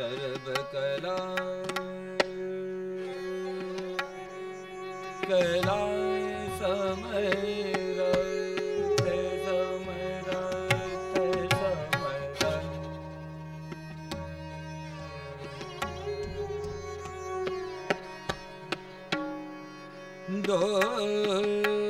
ਸਰਬ ਕਲਾ ਕਲਾ ਸਮੈ ਦੋ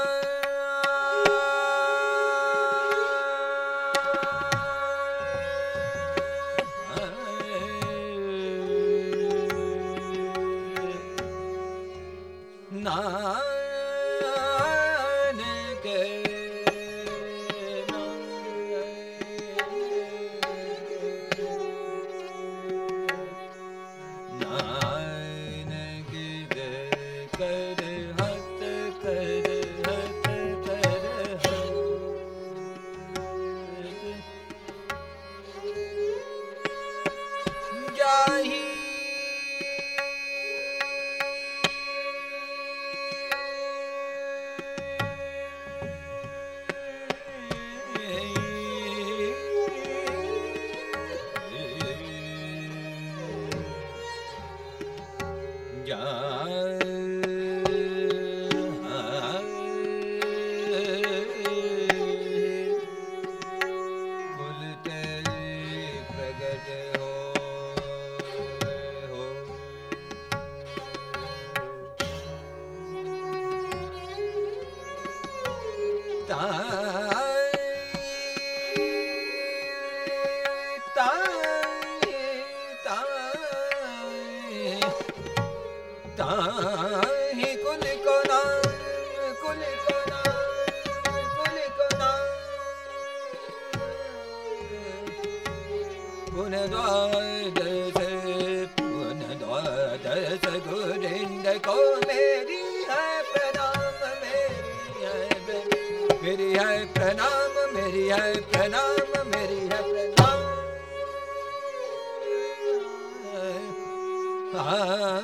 ਨਾਨਕ ਨਾਨਕ ਦੇ ਕਰ ਹੱਥ ਕਰ ਹੱਥ ਕਰ ਹੱਥ। ਜਾਹੀ ਫੁੱਲ ਤੇਰੀ ਤਾਹੀ ਕੁਲ ਕੋ ਨਾਮ ਕੁਲ ਕੋ ਨਾਮ ਕੁਲ ਕੋ ਨਾਮ ਪੁਨ ਦਵਾਦਸ ਪੁਨ ਦਵਾਦਸ ਗੁਰਿੰਦ ਕੋ ਮੇਰੀ ਹੈ ਪ੍ਰਣਾਮ ਮੇਰੀ ਹੈ ਮੇਰੀ ਹੈ ਪ੍ਰਣਾਮ ਮੇਰੀ ਹੈ ਪ੍ਰਣਾਮ ਮੇਰੀ ਹੈ ਪ੍ਰਣਾਮ ਆ